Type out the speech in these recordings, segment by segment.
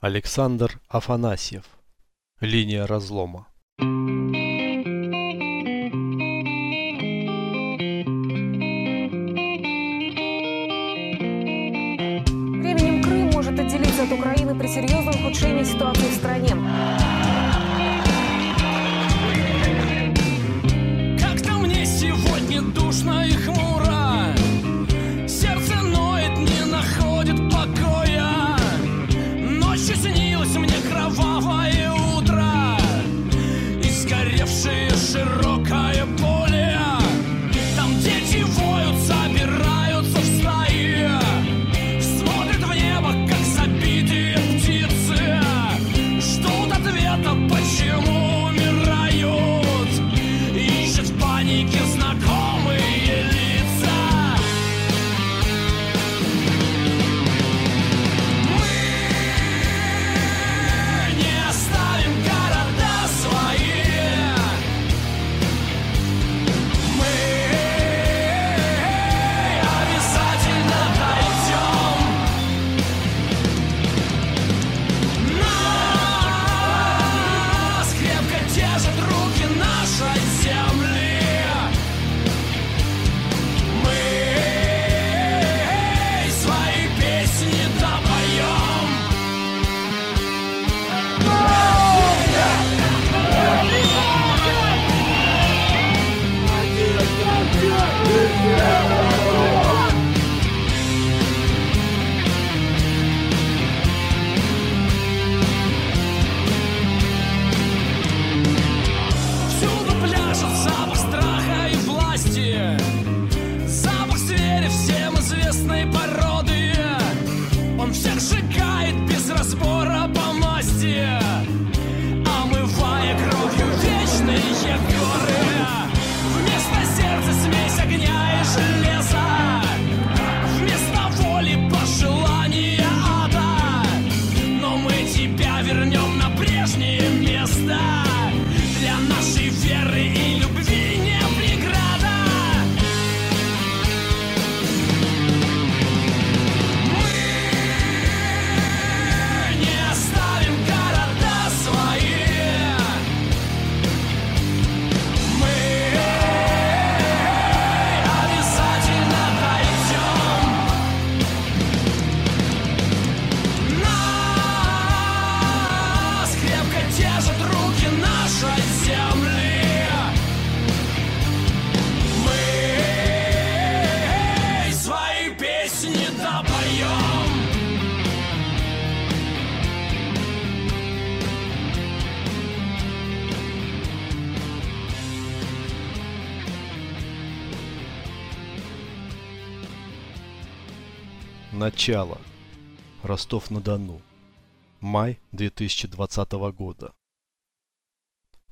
Александр Афанасьев. Линия разлома. Временем Крым может отделиться от Украины при серьезном ухудшении ситуации в стране. Как-то мне сегодня душно и хмуро Ответа, почему Начало. Ростов-на-Дону. Май 2020 года.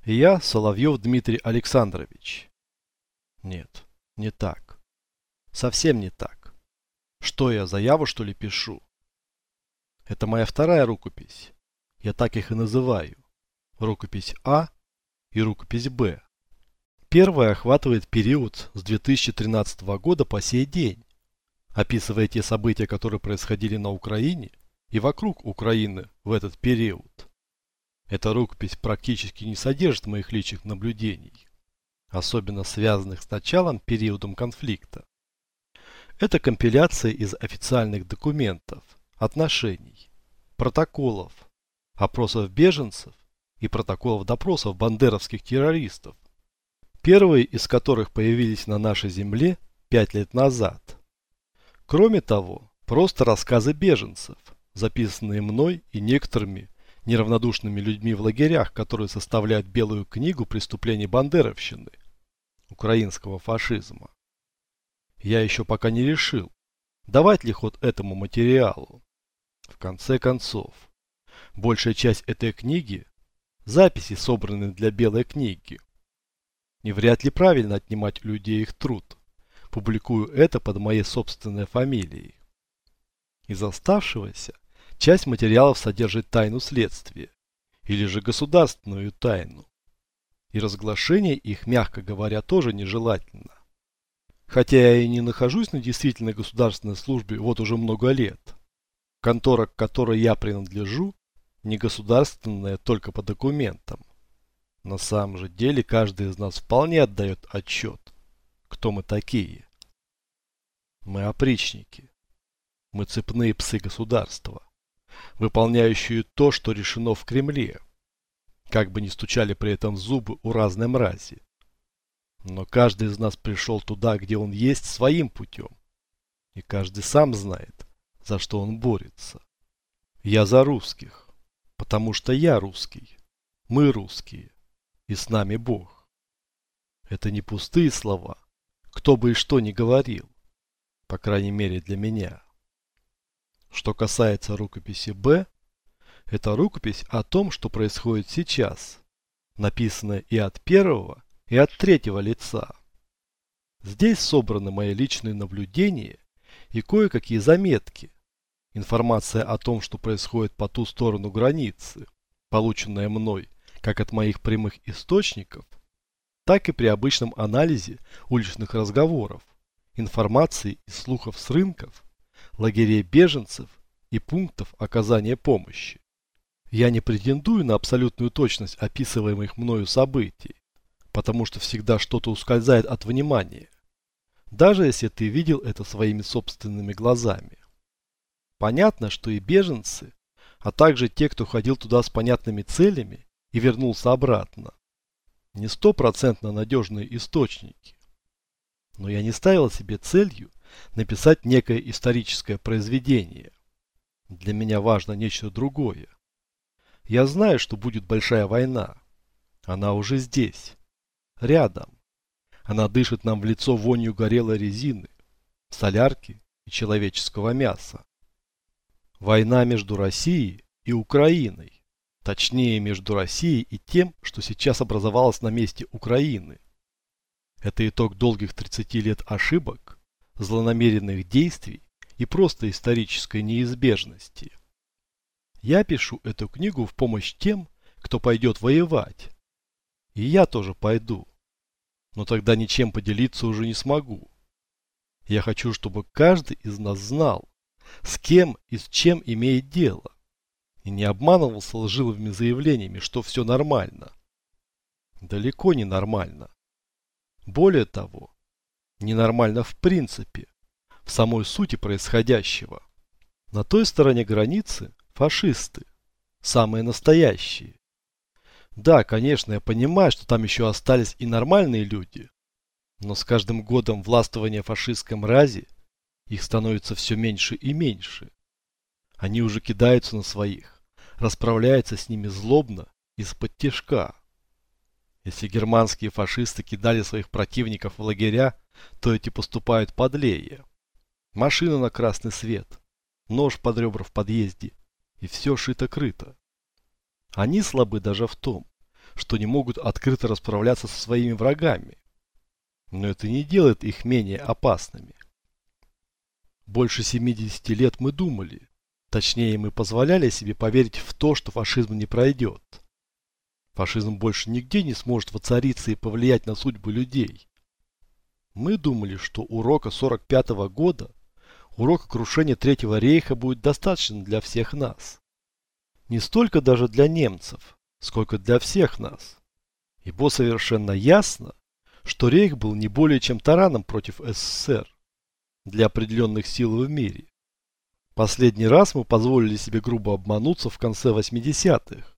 Я Соловьев Дмитрий Александрович. Нет, не так. Совсем не так. Что я, заяву что ли пишу? Это моя вторая рукопись. Я так их и называю. Рукопись А и рукопись Б. Первая охватывает период с 2013 года по сей день описывая те события, которые происходили на Украине и вокруг Украины в этот период. Эта рукопись практически не содержит моих личных наблюдений, особенно связанных с началом периодом конфликта. Это компиляция из официальных документов, отношений, протоколов, опросов беженцев и протоколов допросов бандеровских террористов, первые из которых появились на нашей земле пять лет назад. Кроме того, просто рассказы беженцев, записанные мной и некоторыми неравнодушными людьми в лагерях, которые составляют белую книгу преступлений бандеровщины, украинского фашизма. Я еще пока не решил, давать ли ход этому материалу. В конце концов, большая часть этой книги – записи, собранные для белой книги. И вряд ли правильно отнимать у людей их труд публикую это под моей собственной фамилией. Из оставшегося часть материалов содержит тайну следствия или же государственную тайну. И разглашение их, мягко говоря, тоже нежелательно. Хотя я и не нахожусь на действительно государственной службе вот уже много лет. Контора, к которой я принадлежу, не государственное только по документам. На самом же деле каждый из нас вполне отдает отчет, кто мы такие. Мы опричники. Мы цепные псы государства, выполняющие то, что решено в Кремле, как бы ни стучали при этом зубы у разной мрази. Но каждый из нас пришел туда, где он есть, своим путем. И каждый сам знает, за что он борется. Я за русских, потому что я русский. Мы русские. И с нами Бог. Это не пустые слова, кто бы и что ни говорил. По крайней мере для меня. Что касается рукописи Б, это рукопись о том, что происходит сейчас, написанная и от первого, и от третьего лица. Здесь собраны мои личные наблюдения и кое-какие заметки. Информация о том, что происходит по ту сторону границы, полученная мной как от моих прямых источников, так и при обычном анализе уличных разговоров, информации и слухов с рынков, лагерей беженцев и пунктов оказания помощи. Я не претендую на абсолютную точность описываемых мною событий, потому что всегда что-то ускользает от внимания, даже если ты видел это своими собственными глазами. Понятно, что и беженцы, а также те, кто ходил туда с понятными целями и вернулся обратно, не стопроцентно надежные источники. Но я не ставил себе целью написать некое историческое произведение. Для меня важно нечто другое. Я знаю, что будет большая война. Она уже здесь. Рядом. Она дышит нам в лицо вонью горелой резины, солярки и человеческого мяса. Война между Россией и Украиной. Точнее, между Россией и тем, что сейчас образовалось на месте Украины. Это итог долгих 30 лет ошибок, злонамеренных действий и просто исторической неизбежности. Я пишу эту книгу в помощь тем, кто пойдет воевать. И я тоже пойду. Но тогда ничем поделиться уже не смогу. Я хочу, чтобы каждый из нас знал, с кем и с чем имеет дело. И не обманывался лживыми заявлениями, что все нормально. Далеко не нормально. Более того, ненормально в принципе, в самой сути происходящего. На той стороне границы Фашисты. Самые настоящие. Да, конечно, я понимаю, что там еще остались и нормальные люди. Но с каждым годом властвования фашистской мрази их становится все меньше и меньше. Они уже кидаются на своих, расправляются с ними злобно, из-под тяжка. Если германские фашисты кидали своих противников в лагеря, то эти поступают подлее. Машина на красный свет, нож под ребра в подъезде и все шито-крыто. Они слабы даже в том, что не могут открыто расправляться со своими врагами. Но это не делает их менее опасными. Больше 70 лет мы думали, точнее мы позволяли себе поверить в то, что фашизм не пройдет. Фашизм больше нигде не сможет воцариться и повлиять на судьбы людей. Мы думали, что урока 45 -го года Урок крушения Третьего рейха будет достаточно для всех нас. Не столько даже для немцев, сколько для всех нас. Ибо совершенно ясно, что рейх был не более чем тараном против СССР для определенных сил в мире. Последний раз мы позволили себе грубо обмануться в конце 80-х,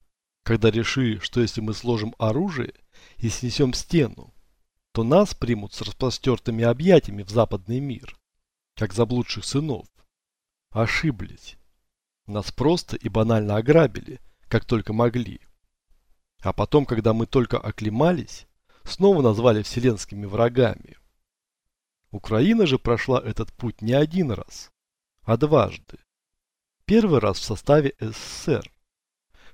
когда решили, что если мы сложим оружие и снесем стену, то нас примут с распростертыми объятиями в западный мир как заблудших сынов. Ошиблись. Нас просто и банально ограбили, как только могли. А потом, когда мы только оклемались, снова назвали вселенскими врагами. Украина же прошла этот путь не один раз, а дважды. Первый раз в составе СССР.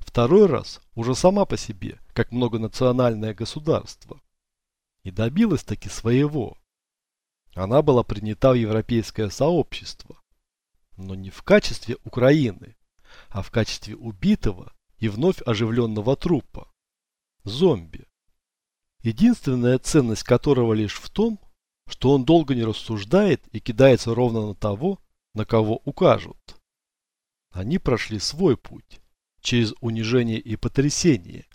Второй раз уже сама по себе, как многонациональное государство. И добилась таки своего. Она была принята в европейское сообщество, но не в качестве Украины, а в качестве убитого и вновь оживленного трупа. Зомби. Единственная ценность которого лишь в том, что он долго не рассуждает и кидается ровно на того, на кого укажут. Они прошли свой путь, через унижение и потрясение,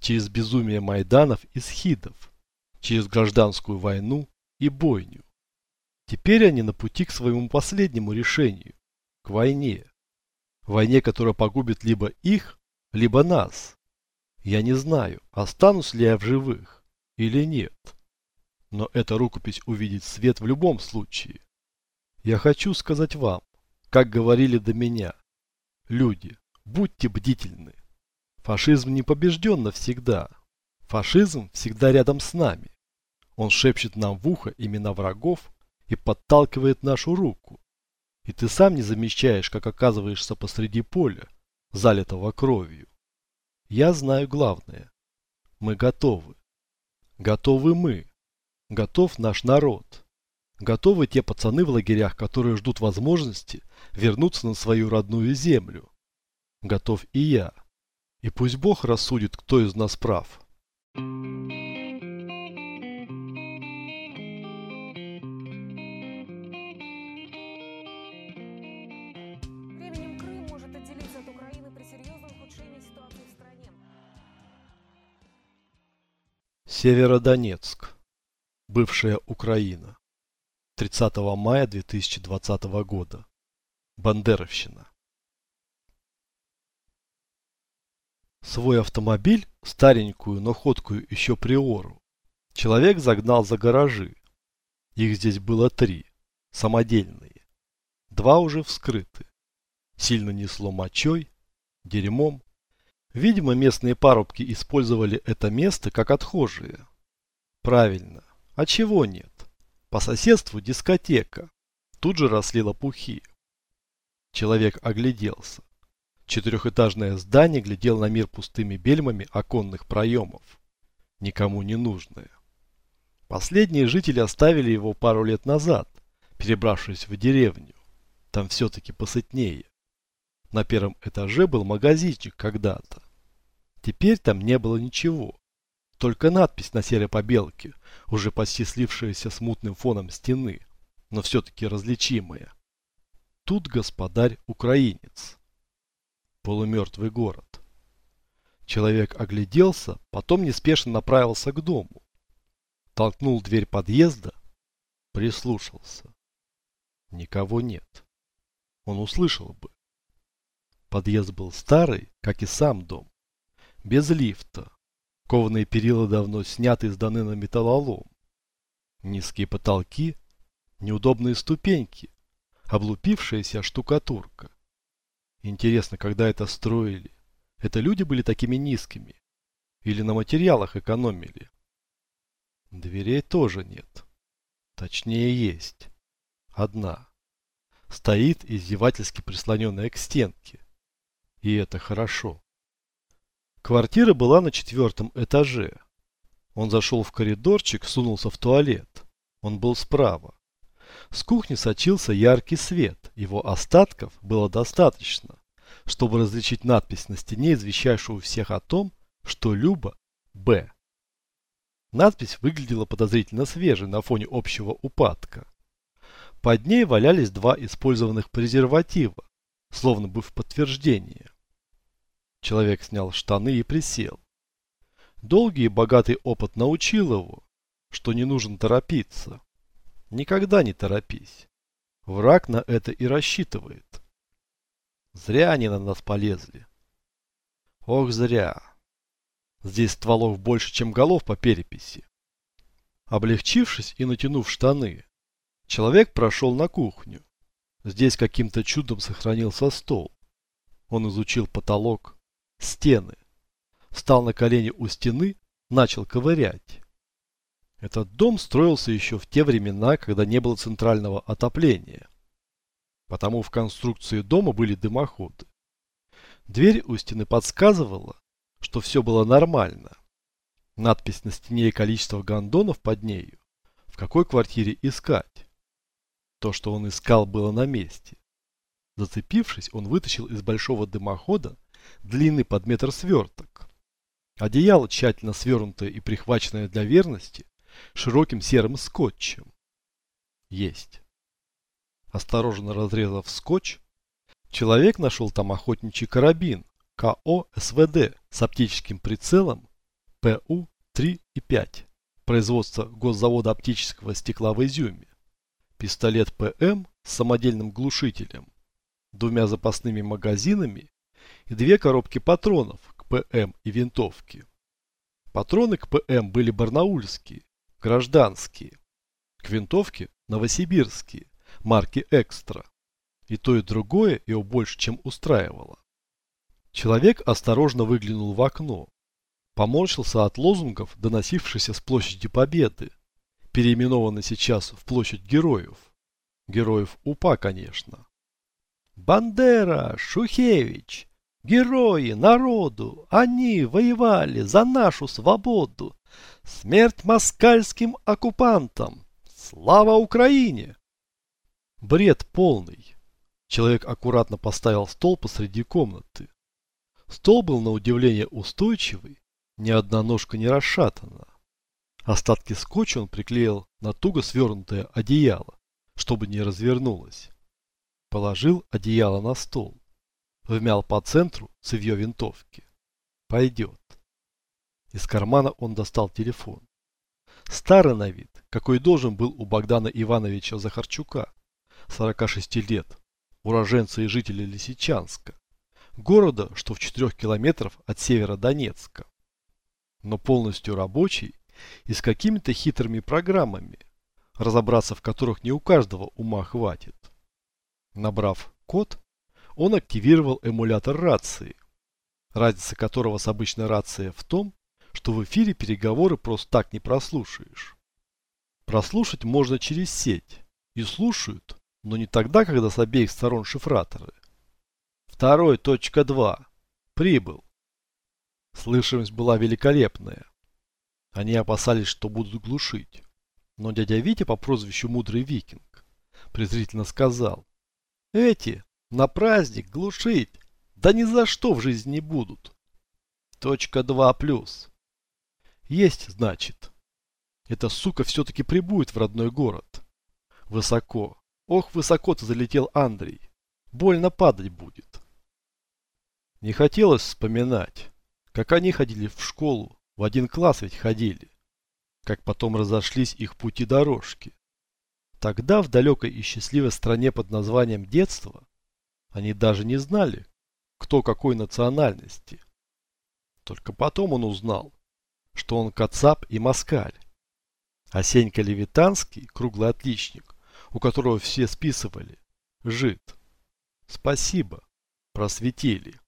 через безумие Майданов и Схидов, через гражданскую войну и бойню. Теперь они на пути к своему последнему решению, к войне. Войне, которая погубит либо их, либо нас. Я не знаю, останусь ли я в живых или нет. Но эта рукопись увидит свет в любом случае. Я хочу сказать вам, как говорили до меня, люди, будьте бдительны. Фашизм не побежден навсегда. Фашизм всегда рядом с нами. Он шепчет нам в ухо имена врагов и подталкивает нашу руку. И ты сам не замечаешь, как оказываешься посреди поля, залитого кровью. Я знаю главное. Мы готовы. Готовы мы. Готов наш народ. Готовы те пацаны в лагерях, которые ждут возможности вернуться на свою родную землю. Готов и я. И пусть Бог рассудит, кто из нас прав. Северодонецк. Бывшая Украина. 30 мая 2020 года. Бандеровщина. Свой автомобиль, старенькую, но ходкую еще приору, человек загнал за гаражи. Их здесь было три, самодельные. Два уже вскрыты. Сильно несло мочой, дерьмом. Видимо, местные парубки использовали это место как отхожие. Правильно. А чего нет? По соседству дискотека. Тут же росли лопухи. Человек огляделся. Четырехэтажное здание глядело на мир пустыми бельмами оконных проемов. Никому не нужное. Последние жители оставили его пару лет назад, перебравшись в деревню. Там все-таки посытнее. На первом этаже был магазинчик когда-то. Теперь там не было ничего. Только надпись на серой побелке, уже почти слившаяся с мутным фоном стены, но все-таки различимая. Тут господарь украинец. Полумертвый город. Человек огляделся, потом неспешно направился к дому. Толкнул дверь подъезда, прислушался. Никого нет. Он услышал бы. Подъезд был старый, как и сам дом. Без лифта. Кованые перила давно сняты и сданы на металлолом. Низкие потолки, неудобные ступеньки, облупившаяся штукатурка. Интересно, когда это строили? Это люди были такими низкими? Или на материалах экономили? Дверей тоже нет. Точнее есть. Одна. Стоит издевательски прислоненная к стенке. И это хорошо. Квартира была на четвертом этаже. Он зашел в коридорчик, сунулся в туалет. Он был справа. С кухни сочился яркий свет. Его остатков было достаточно, чтобы различить надпись на стене, извещающую всех о том, что Люба – Б. Надпись выглядела подозрительно свежей на фоне общего упадка. Под ней валялись два использованных презерватива, словно бы в подтверждение. Человек снял штаны и присел. Долгий и богатый опыт научил его, что не нужно торопиться. Никогда не торопись. Враг на это и рассчитывает. Зря они на нас полезли. Ох, зря. Здесь стволов больше, чем голов по переписи. Облегчившись и натянув штаны, человек прошел на кухню. Здесь каким-то чудом сохранился стол. Он изучил потолок, стены. Встал на колени у стены, начал ковырять. Этот дом строился еще в те времена, когда не было центрального отопления. Потому в конструкции дома были дымоходы. Дверь у стены подсказывала, что все было нормально. Надпись на стене и количество гондонов под нею. В какой квартире искать? То, что он искал, было на месте. Зацепившись, он вытащил из большого дымохода длинный под метр сверток. Одеяло, тщательно свернутое и прихваченное для верности, широким серым скотчем. Есть. Осторожно разрезав скотч, человек нашел там охотничий карабин, КО СВД с оптическим прицелом ПУ-3 и 5, производство госзавода оптического стекла в Изюме, пистолет ПМ с самодельным глушителем, двумя запасными магазинами и две коробки патронов к ПМ и винтовке. Патроны к ПМ были барнаульские, гражданские, к винтовке новосибирские, марки «Экстра». И то, и другое его больше, чем устраивало. Человек осторожно выглянул в окно, поморщился от лозунгов, доносившихся с площади Победы, переименованной сейчас в площадь Героев. Героев УПА, конечно. Бандера, Шухевич, герои народу, они воевали за нашу свободу. Смерть москальским оккупантам. Слава Украине! Бред полный. Человек аккуратно поставил стол посреди комнаты. Стол был на удивление устойчивый, ни одна ножка не расшатана. Остатки скотча он приклеил на туго свернутое одеяло, чтобы не развернулось. Положил одеяло на стол. Вмял по центру цевье винтовки. Пойдет. Из кармана он достал телефон. Старый на вид, какой должен был у Богдана Ивановича Захарчука, 46 лет, уроженца и жителя Лисичанска, города, что в 4 километров от севера Донецка. Но полностью рабочий и с какими-то хитрыми программами, разобраться в которых не у каждого ума хватит. Набрав код, он активировал эмулятор рации, разница которого с обычной рацией в том, что в эфире переговоры просто так не прослушаешь. Прослушать можно через сеть, и слушают, но не тогда, когда с обеих сторон шифраторы. Второй, точка 2. Прибыл. Слышимость была великолепная. Они опасались, что будут глушить. Но дядя Витя по прозвищу Мудрый Викинг презрительно сказал. Эти на праздник глушить, да ни за что в жизни не будут. Точка 2 плюс. Есть, значит. Эта сука все-таки прибудет в родной город. Высоко. Ох, высоко ты залетел, Андрей. Больно падать будет. Не хотелось вспоминать, как они ходили в школу, в один класс ведь ходили. Как потом разошлись их пути дорожки. Тогда в далекой и счастливой стране под названием детство они даже не знали, кто какой национальности. Только потом он узнал, что он кацап и москаль. А Левитанский, круглый отличник, у которого все списывали, жид. Спасибо, просветили.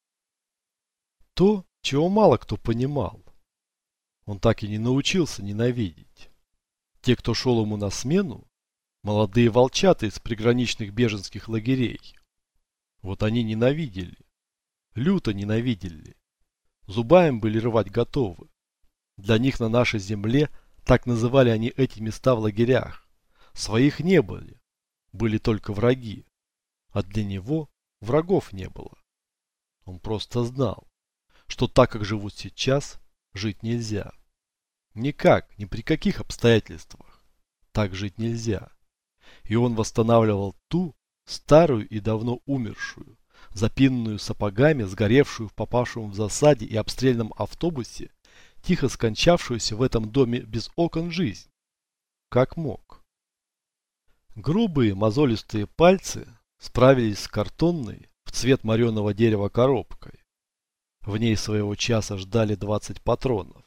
То, чего мало кто понимал. Он так и не научился ненавидеть. Те, кто шел ему на смену, молодые волчата из приграничных беженских лагерей. Вот они ненавидели. Люто ненавидели. Зубаем были рвать готовы. Для них на нашей земле так называли они эти места в лагерях. Своих не были. Были только враги. А для него врагов не было. Он просто знал, что так, как живут сейчас, жить нельзя. Никак, ни при каких обстоятельствах. Так жить нельзя. И он восстанавливал ту, старую и давно умершую, запинанную сапогами, сгоревшую в попавшем в засаде и обстрельном автобусе тихо скончавшуюся в этом доме без окон жизнь. Как мог. Грубые мозолистые пальцы справились с картонной в цвет мореного дерева коробкой. В ней своего часа ждали 20 патронов.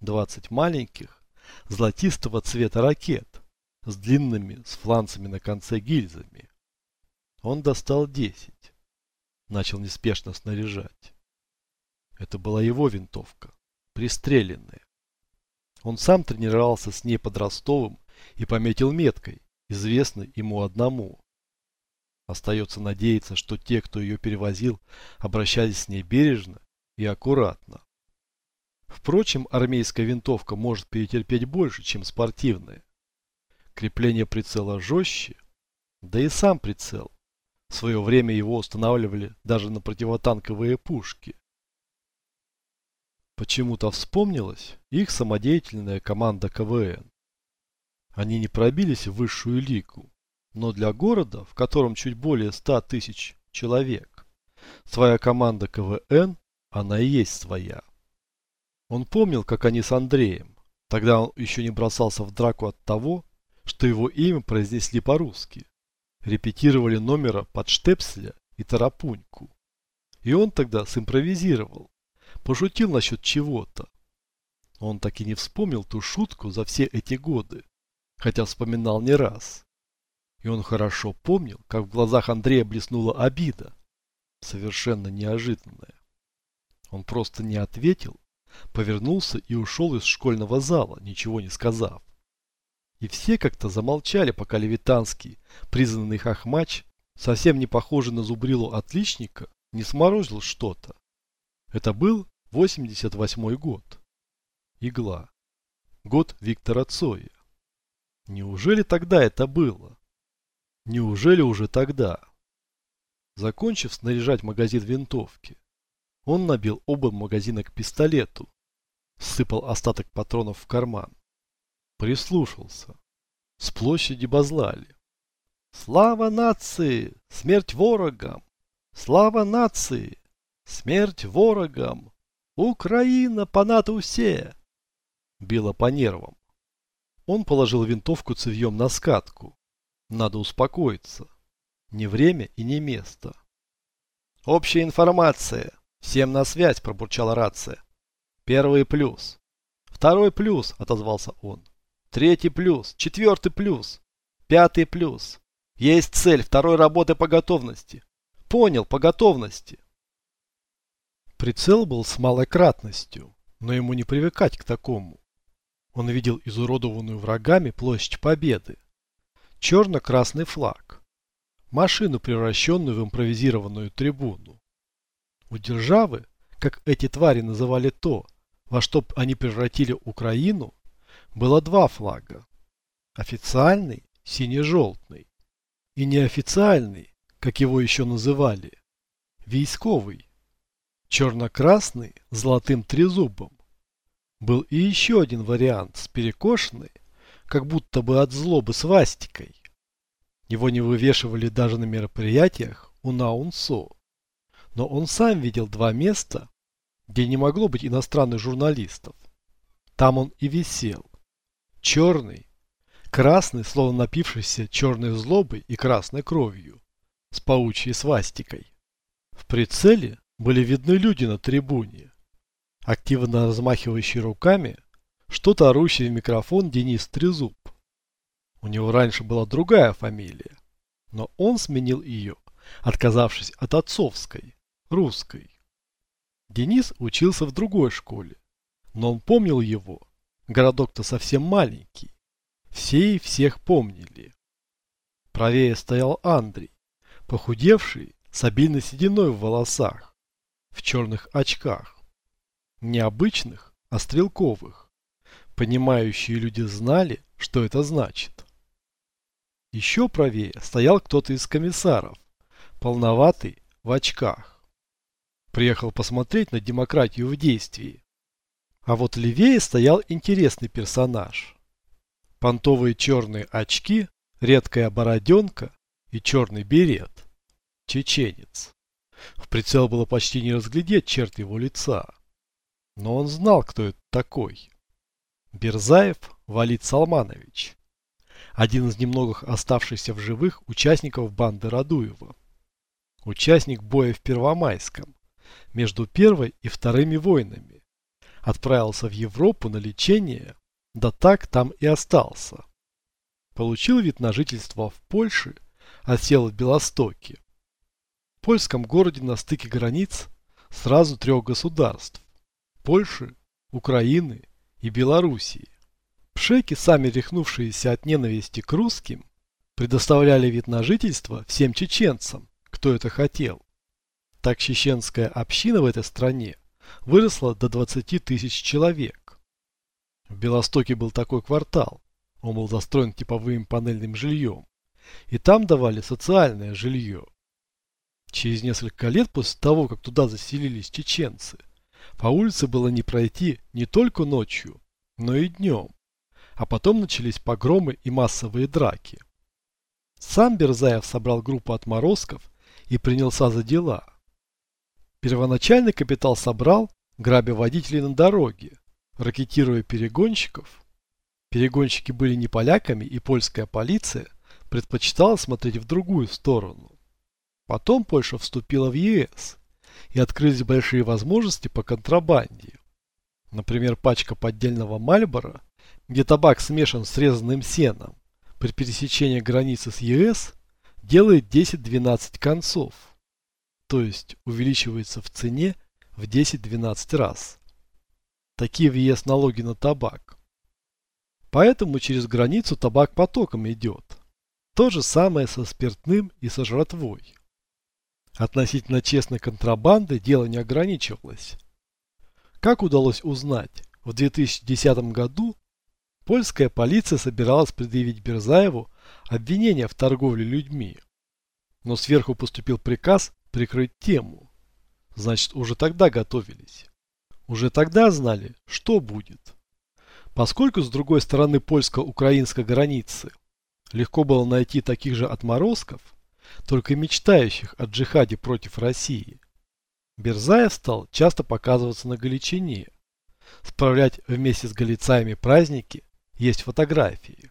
20 маленьких, золотистого цвета ракет с длинными, с фланцами на конце гильзами. Он достал 10. Начал неспешно снаряжать. Это была его винтовка пристреленные. Он сам тренировался с ней под Ростовом и пометил меткой, известной ему одному. Остается надеяться, что те, кто ее перевозил, обращались с ней бережно и аккуратно. Впрочем, армейская винтовка может перетерпеть больше, чем спортивная. Крепление прицела жестче, да и сам прицел. В свое время его устанавливали даже на противотанковые пушки. Почему-то вспомнилась их самодеятельная команда КВН. Они не пробились в высшую лигу, но для города, в котором чуть более 100 тысяч человек, своя команда КВН она и есть своя. Он помнил, как они с Андреем, тогда он еще не бросался в драку от того, что его имя произнесли по-русски, репетировали номера под Штепселя и Тарапуньку. И он тогда симпровизировал, пошутил насчет чего-то. Он так и не вспомнил ту шутку за все эти годы, хотя вспоминал не раз. И он хорошо помнил, как в глазах Андрея блеснула обида, совершенно неожиданная. Он просто не ответил, повернулся и ушел из школьного зала, ничего не сказав. И все как-то замолчали, пока Левитанский, признанный хохмач, совсем не похожий на зубрилу отличника, не сморозил что-то. Это был 88 год. Игла. Год Виктора Цоя. Неужели тогда это было? Неужели уже тогда? Закончив снаряжать магазин винтовки, он набил оба магазина к пистолету, сыпал остаток патронов в карман. Прислушался. С площади базлали. Слава нации! Смерть ворогам! Слава нации! Смерть ворогам! Украина понад усе! Било по нервам. Он положил винтовку цевьем на скатку. Надо успокоиться. Не время и не место. Общая информация. Всем на связь, пробурчала рация. Первый плюс. Второй плюс, отозвался он. Третий плюс. Четвертый плюс. Пятый плюс. Есть цель второй работы по готовности. Понял, по готовности. Прицел был с малой кратностью, но ему не привыкать к такому. Он видел изуродованную врагами площадь Победы. Черно-красный флаг. Машину, превращенную в импровизированную трибуну. У державы, как эти твари называли то, во что они превратили Украину, было два флага. Официальный, сине-желтый, и неофициальный, как его еще называли, військовый, черно-красный, золотым трезубом. Был и еще один вариант с перекошенной, как будто бы от злобы свастикой. Его не вывешивали даже на мероприятиях у Наунсо. Но он сам видел два места, где не могло быть иностранных журналистов. Там он и висел. Черный, красный, словно напившийся черной злобой и красной кровью, с паучьей свастикой. В прицеле были видны люди на трибуне, активно размахивающие руками, что-то орущий в микрофон Денис Трезуб. У него раньше была другая фамилия, но он сменил ее, отказавшись от отцовской, русской. Денис учился в другой школе, но он помнил его. Городок-то совсем маленький. Все и всех помнили. Правее стоял Андрей, похудевший, с обильной сединой в волосах, в черных очках. Необычных, а стрелковых. Понимающие люди знали, что это значит. Еще правее стоял кто-то из комиссаров, полноватый, в очках. Приехал посмотреть на демократию в действии. А вот левее стоял интересный персонаж. Понтовые черные очки, редкая бороденка и черный берет. Чеченец. В прицел было почти не разглядеть черт его лица. Но он знал, кто это такой. Берзаев Валид Салманович. Один из немногих оставшихся в живых участников банды Радуева. Участник боя в Первомайском. Между первой и вторыми войнами. Отправился в Европу на лечение, да так там и остался. Получил вид на жительство в Польше, осел в Белостоке. Польском городе на стыке границ сразу трех государств – Польши, Украины и Белоруссии. Пшеки, сами рехнувшиеся от ненависти к русским, предоставляли вид на жительство всем чеченцам, кто это хотел. Так чеченская община в этой стране выросла до 20 тысяч человек. В Белостоке был такой квартал, он был застроен типовым панельным жильем, и там давали социальное жилье. Через несколько лет после того, как туда заселились чеченцы, по улице было не пройти не только ночью, но и днем. А потом начались погромы и массовые драки. Сам Берзаев собрал группу отморозков и принялся за дела. Первоначальный капитал собрал, грабя водителей на дороге, ракетируя перегонщиков. Перегонщики были не поляками, и польская полиция предпочитала смотреть в другую сторону. Потом Польша вступила в ЕС, и открылись большие возможности по контрабанде. Например, пачка поддельного Мальбора, где табак смешан с резанным сеном, при пересечении границы с ЕС делает 10-12 концов, то есть увеличивается в цене в 10-12 раз. Такие в ЕС налоги на табак. Поэтому через границу табак потоком идет. То же самое со спиртным и со жратвой. Относительно честной контрабанды дело не ограничивалось. Как удалось узнать, в 2010 году польская полиция собиралась предъявить Берзаеву обвинение в торговле людьми. Но сверху поступил приказ прикрыть тему. Значит, уже тогда готовились. Уже тогда знали, что будет. Поскольку с другой стороны польско-украинской границы легко было найти таких же отморозков, только мечтающих о джихаде против России. Берзаев стал часто показываться на Галичине, справлять вместе с галицаями праздники, есть фотографии.